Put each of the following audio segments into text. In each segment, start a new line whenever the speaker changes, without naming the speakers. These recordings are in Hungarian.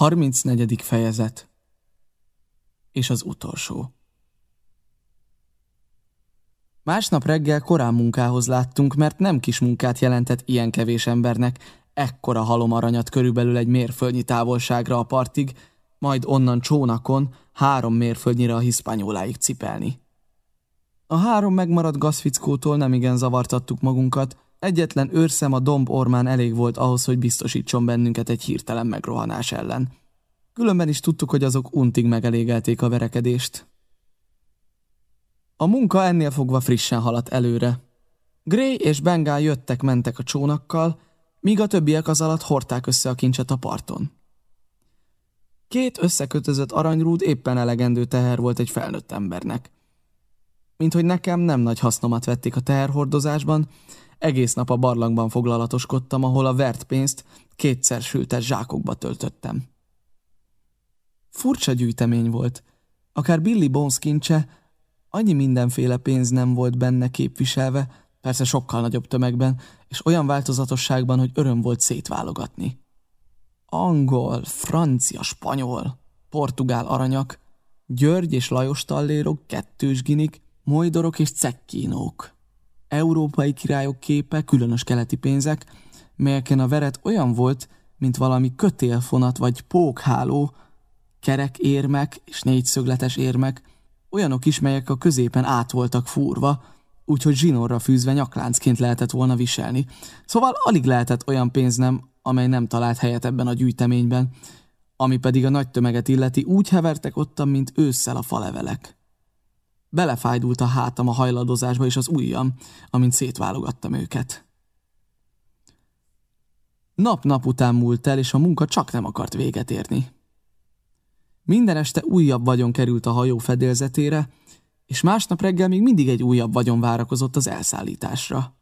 34. fejezet És az utolsó Másnap reggel korán munkához láttunk, mert nem kis munkát jelentett ilyen kevés embernek, ekkora halomaranyat körülbelül egy mérföldnyi távolságra a partig, majd onnan csónakon három mérföldnyire a hiszpányóláig cipelni. A három megmaradt gazfickótól nem igen zavartattuk magunkat, Egyetlen őrszem a domb ormán elég volt ahhoz, hogy biztosítson bennünket egy hirtelen megrohanás ellen. Különben is tudtuk, hogy azok untig megelégelték a verekedést. A munka ennél fogva frissen haladt előre. Gray és Bengál jöttek-mentek a csónakkal, míg a többiek az alatt hordták össze a kincset a parton. Két összekötözött aranyrúd éppen elegendő teher volt egy felnőtt embernek. Mint hogy nekem nem nagy hasznomat vették a teherhordozásban, egész nap a barlangban foglalatoskodtam, ahol a vert pénzt kétszer sültes zsákokba töltöttem. Furcsa gyűjtemény volt. Akár Billy Bones kincse, annyi mindenféle pénz nem volt benne képviselve, persze sokkal nagyobb tömegben, és olyan változatosságban, hogy öröm volt szétválogatni. Angol, francia, spanyol, portugál aranyak, György és Lajos tallérok, kettős ginik, mojdorok és cekkínók európai királyok képe, különös keleti pénzek, melyeken a veret olyan volt, mint valami kötélfonat vagy pókháló, kerek érmek és négyszögletes érmek, olyanok is, melyek a középen át voltak fúrva, úgyhogy zsinórra fűzve nyakláncként lehetett volna viselni. Szóval alig lehetett olyan pénz nem, amely nem talált helyet ebben a gyűjteményben, ami pedig a nagy tömeget illeti, úgy hevertek ottan, mint ősszel a falevelek. Belefájdult a hátam a hajladozásba és az ujjam, amint szétválogattam őket. Nap-nap után múlt el, és a munka csak nem akart véget érni. Minden este újabb vagyon került a hajó fedélzetére, és másnap reggel még mindig egy újabb vagyon várakozott az elszállításra.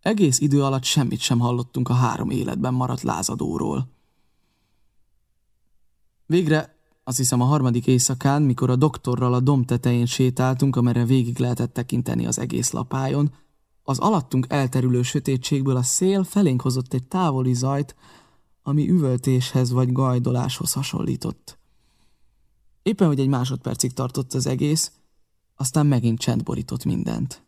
Egész idő alatt semmit sem hallottunk a három életben maradt lázadóról. Végre azt hiszem a harmadik éjszakán, mikor a doktorral a domb tetején sétáltunk, amerre végig lehetett tekinteni az egész lapájon, az alattunk elterülő sötétségből a szél felénk hozott egy távoli zajt, ami üvöltéshez vagy gajdoláshoz hasonlított. Éppen, hogy egy másodpercig tartott az egész, aztán megint csend borított mindent.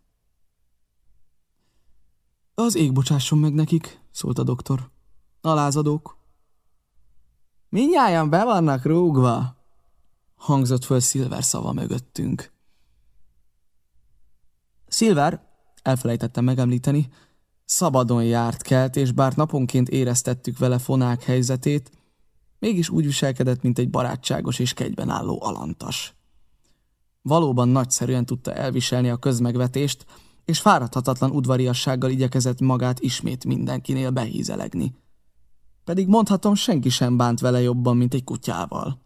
Az ég bocsásson meg nekik, szólt a doktor. A Mindjárt be vannak rúgva, hangzott föl Szilver szava mögöttünk. Szilver, elfelejtettem megemlíteni, szabadon járt kelt, és bár naponként éreztettük vele fonák helyzetét, mégis úgy viselkedett, mint egy barátságos és kegyben álló alantas. Valóban nagyszerűen tudta elviselni a közmegvetést, és fáradhatatlan udvariassággal igyekezett magát ismét mindenkinél behízelegni pedig mondhatom, senki sem bánt vele jobban, mint egy kutyával.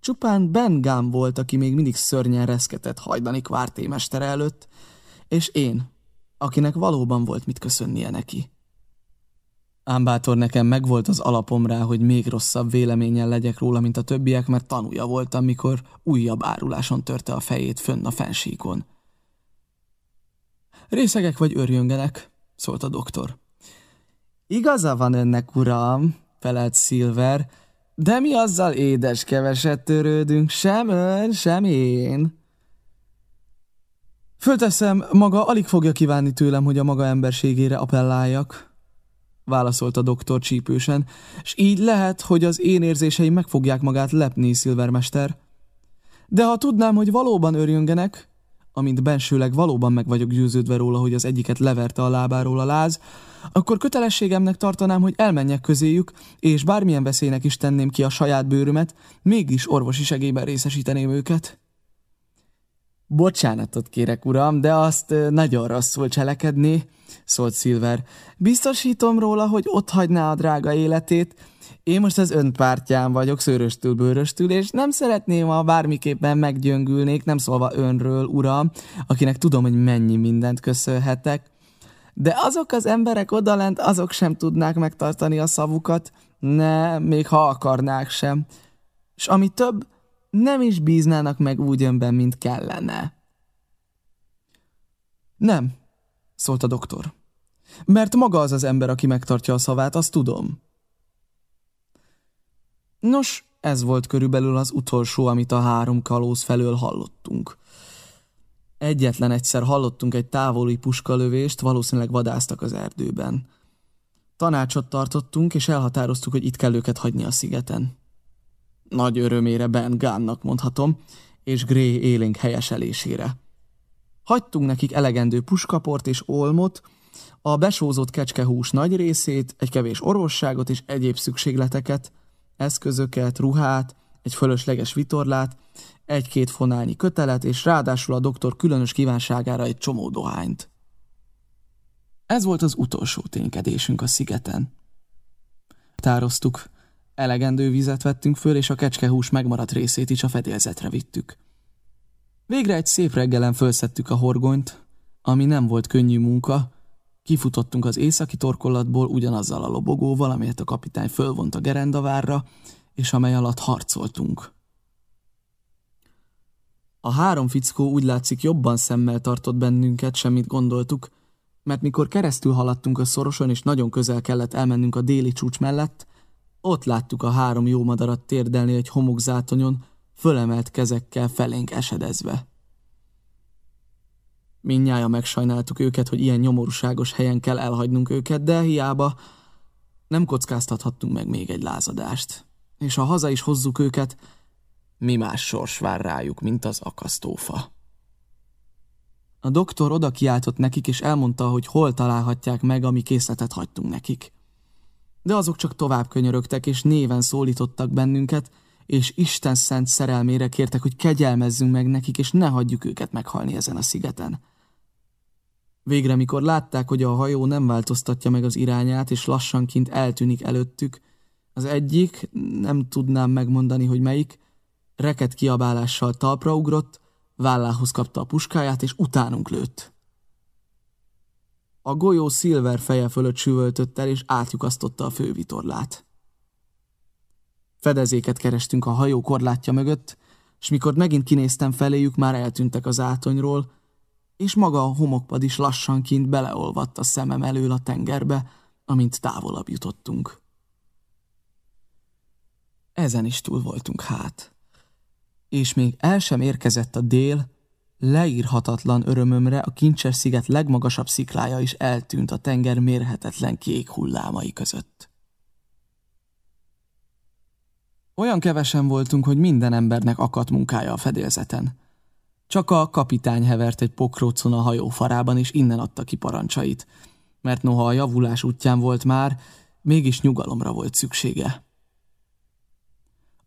Csupán Ben Gám volt, aki még mindig szörnyen reszketett hajdani kvártémestere előtt, és én, akinek valóban volt mit köszönnie neki. Ám bátor nekem megvolt az alapom rá, hogy még rosszabb véleményen legyek róla, mint a többiek, mert tanúja voltam, mikor újabb áruláson törte a fejét fönn a fensíkon. Részegek vagy örjöngenek, szólt a doktor. Igaza van önnek, uram, felelt Silver, de mi azzal édes keveset törődünk, sem ön, sem én. Fölteszem, maga alig fogja kívánni tőlem, hogy a maga emberségére appelláljak, válaszolt a doktor csípősen, és így lehet, hogy az én érzéseim meg fogják magát lepni, Szilvermester. De ha tudnám, hogy valóban örjöngenek, amint bensőleg valóban meg vagyok győződve róla, hogy az egyiket leverte a lábáról a láz, akkor kötelességemnek tartanám, hogy elmenjek közéjük, és bármilyen veszélynek is tenném ki a saját bőrömet, mégis orvosi segélyben részesíteném őket. Bocsánatot kérek, uram, de azt nagyon rosszul cselekedni, szólt Silver. Biztosítom róla, hogy ott hagyná a drága életét, én most az ön pártján vagyok, szőröstül, bőröstül, és nem szeretném, ha bármiképpen meggyöngülnék, nem szólva önről, uram, akinek tudom, hogy mennyi mindent köszönhetek. De azok az emberek odalent, azok sem tudnák megtartani a szavukat, ne, még ha akarnák sem. És ami több, nem is bíznának meg úgy önben, mint kellene. Nem, szólt a doktor. Mert maga az az ember, aki megtartja a szavát, azt tudom. Nos, ez volt körülbelül az utolsó, amit a három kalóz felől hallottunk. Egyetlen egyszer hallottunk egy távoli puskalövést, valószínűleg vadáztak az erdőben. Tanácsot tartottunk, és elhatároztuk, hogy itt kell őket hagyni a szigeten. Nagy örömére Ben Gánnak mondhatom, és Gray élénk helyeselésére. Hagytunk nekik elegendő puskaport és olmot, a besózott kecskehús nagy részét, egy kevés orvosságot és egyéb szükségleteket, eszközöket, ruhát, egy fölösleges vitorlát, egy-két fonálnyi kötelet, és ráadásul a doktor különös kívánságára egy csomó dohányt. Ez volt az utolsó ténykedésünk a szigeten. Tároztuk, elegendő vizet vettünk föl, és a kecskehús megmaradt részét is a fedélzetre vittük. Végre egy szép reggelen fölszedtük a horgonyt, ami nem volt könnyű munka, Kifutottunk az északi torkolatból ugyanazzal a lobogóval, amelyet a kapitány fölvont a gerendavárra, és amely alatt harcoltunk. A három fickó úgy látszik jobban szemmel tartott bennünket, semmit gondoltuk, mert mikor keresztül haladtunk a szoroson, és nagyon közel kellett elmennünk a déli csúcs mellett, ott láttuk a három jó madarat térdelni egy homokzátonyon, fölemelt kezekkel felénk esedezve. Mindnyája megsajnáltuk őket, hogy ilyen nyomorúságos helyen kell elhagynunk őket, de hiába nem kockáztathattunk meg még egy lázadást. És ha haza is hozzuk őket, mi más sors vár rájuk, mint az akasztófa. A doktor oda kiáltott nekik, és elmondta, hogy hol találhatják meg, ami készletet hagytunk nekik. De azok csak tovább könyörögtek, és néven szólítottak bennünket, és Isten szent szerelmére kértek, hogy kegyelmezzünk meg nekik, és ne hagyjuk őket meghalni ezen a szigeten. Végre, mikor látták, hogy a hajó nem változtatja meg az irányát, és lassanként eltűnik előttük, az egyik, nem tudnám megmondani, hogy melyik, reket kiabálással talpra ugrott, vállához kapta a puskáját, és utánunk lőtt. A golyó Silver feje fölött süvöltött el, és átjukasztotta a fővitorlát. Fedezéket kerestünk a hajó korlátja mögött, és mikor megint kinéztem feléjük, már eltűntek az átonyról, és maga a homokpad is lassanként beleolvadt a szemem elől a tengerbe, amint távolabb jutottunk. Ezen is túl voltunk hát. És még el sem érkezett a dél, leírhatatlan örömömre a Kincses sziget legmagasabb sziklája is eltűnt a tenger mérhetetlen kék hullámai között. Olyan kevesen voltunk, hogy minden embernek akadt munkája a fedélzeten. Csak a kapitány hevert egy pokrócon a hajó farában, és innen adta ki parancsait, mert noha a javulás útján volt már, mégis nyugalomra volt szüksége.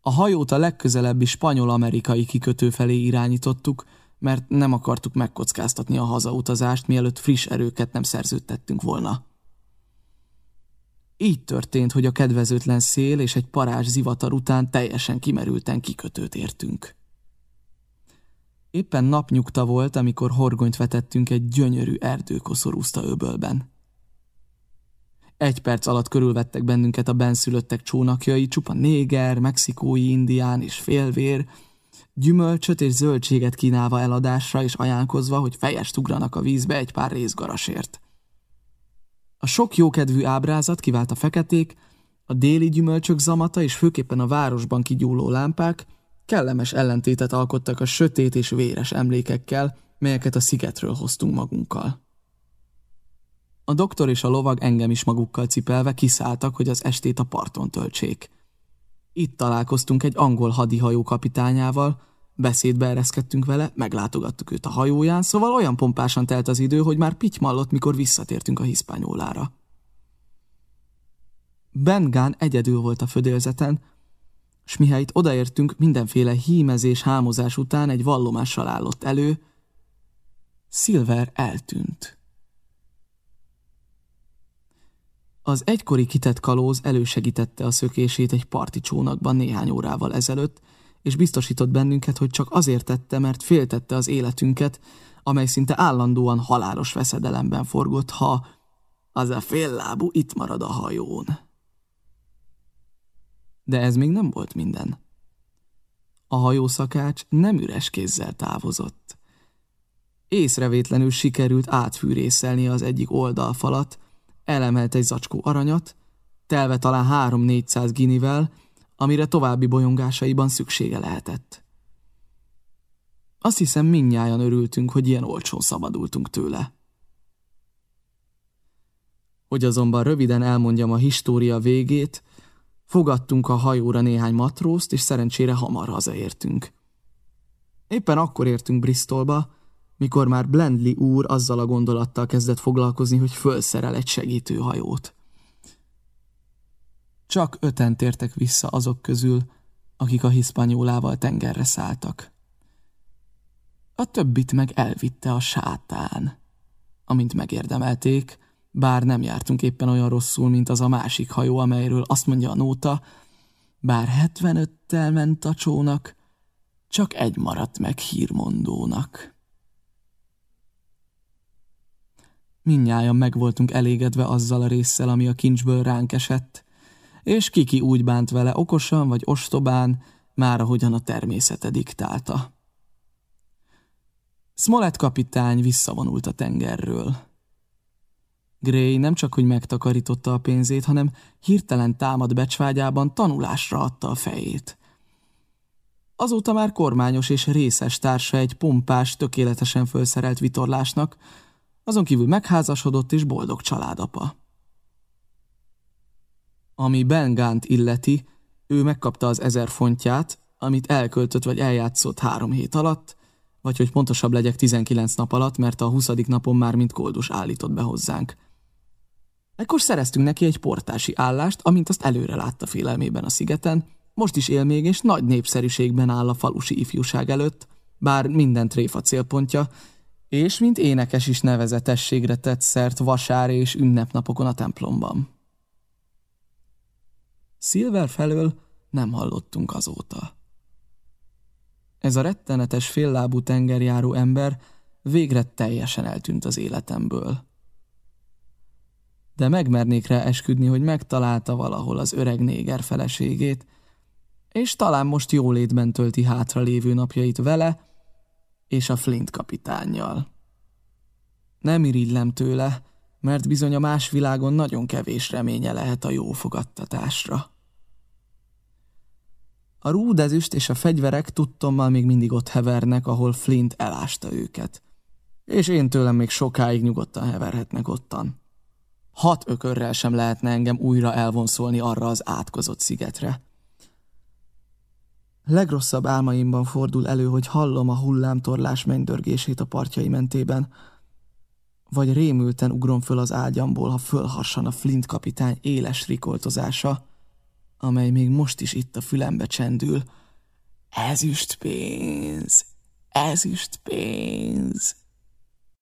A hajót a legközelebbi spanyol-amerikai kikötő felé irányítottuk, mert nem akartuk megkockáztatni a hazautazást, mielőtt friss erőket nem szerződtettünk volna. Így történt, hogy a kedvezőtlen szél és egy parázs zivatar után teljesen kimerülten kikötőt értünk. Éppen napnyugta volt, amikor horgonyt vetettünk egy gyönyörű erdőkoszorúzta öbölben. Egy perc alatt körülvettek bennünket a benszülöttek csónakjai, csupa néger, mexikói indián és félvér, gyümölcsöt és zöldséget kínálva eladásra és ajánlkozva, hogy fejest ugranak a vízbe egy pár részgarasért. A sok jókedvű ábrázat kivált a feketék, a déli gyümölcsök zamata és főképpen a városban kigyúló lámpák, kellemes ellentétet alkottak a sötét és véres emlékekkel, melyeket a szigetről hoztunk magunkkal. A doktor és a lovag engem is magukkal cipelve kiszálltak, hogy az estét a parton töltsék. Itt találkoztunk egy angol hadihajó kapitányával, beszédbe ereszkedtünk vele, meglátogattuk őt a hajóján, szóval olyan pompásan telt az idő, hogy már pitymallott, mikor visszatértünk a hiszpányólára. Ben Gunn egyedül volt a födélzeten, s mihelyt odaértünk, mindenféle hímezés, hámozás után egy vallomással állott elő, Silver eltűnt. Az egykori kitett kalóz elősegítette a szökését egy parti csónakban néhány órával ezelőtt, és biztosított bennünket, hogy csak azért tette, mert féltette az életünket, amely szinte állandóan halálos veszedelemben forgott, ha az a féllábú itt marad a hajón. De ez még nem volt minden. A hajószakács nem üres kézzel távozott. Észrevétlenül sikerült átfűrészelni az egyik oldalfalat, elemelt egy zacskó aranyat, telve talán három-négyszáz ginivel, amire további bolyongásaiban szüksége lehetett. Azt hiszem, minnyáján örültünk, hogy ilyen olcsón szabadultunk tőle. Hogy azonban röviden elmondjam a história végét, fogadtunk a hajóra néhány matrózt, és szerencsére hamar hazaértünk. Éppen akkor értünk Bristolba, mikor már Blendley úr azzal a gondolattal kezdett foglalkozni, hogy fölszerel egy segítőhajót. Csak öten tértek vissza azok közül, akik a hiszpanyólával tengerre szálltak. A többit meg elvitte a sátán. Amint megérdemelték, bár nem jártunk éppen olyan rosszul, mint az a másik hajó, amelyről azt mondja a nóta, bár 75-tel ment a csónak, csak egy maradt meg hírmondónak. Mindnyájan meg voltunk elégedve azzal a résszel, ami a kincsből ránk esett, és Kiki úgy bánt vele okosan vagy ostobán, már ahogyan a természete diktálta. Smollett kapitány visszavonult a tengerről. Gray nem csak, hogy megtakarította a pénzét, hanem hirtelen támad becsvágyában tanulásra adta a fejét. Azóta már kormányos és részes társa egy pompás, tökéletesen felszerelt vitorlásnak, azon kívül megházasodott és boldog családapa. Ami Bengánt illeti, ő megkapta az ezer fontját, amit elköltött vagy eljátszott három hét alatt, vagy hogy pontosabb legyek 19 nap alatt, mert a 20. napon már mint koldus állított be hozzánk. Ekkor szereztünk neki egy portási állást, amint azt előre látta félelmében a szigeten, most is él még, és nagy népszerűségben áll a falusi ifjúság előtt, bár minden tréfa célpontja, és mint énekes is nevezetességre tett szert vasár és ünnepnapokon a templomban. Silver felől nem hallottunk azóta. Ez a rettenetes féllábú tengerjáró ember végre teljesen eltűnt az életemből. De megmernék rá esküdni, hogy megtalálta valahol az öreg néger feleségét, és talán most jólétben tölti hátra lévő napjait vele és a Flint kapitánnyal. Nem irigylem tőle, mert bizony a más világon nagyon kevés reménye lehet a jó fogadtatásra. A rúdezüst és a fegyverek tudtommal még mindig ott hevernek, ahol Flint elásta őket. És én tőlem még sokáig nyugodtan heverhetnek ottan. Hat ökörrel sem lehetne engem újra elvonszolni arra az átkozott szigetre. Legrosszabb álmaimban fordul elő, hogy hallom a hullámtorlás mennydörgését a partjai mentében, vagy rémülten ugrom föl az ágyamból, ha fölharsan a Flint kapitány éles rikoltozása, amely még most is itt a fülembe csendül. Ezüst pénz, ezüst pénz.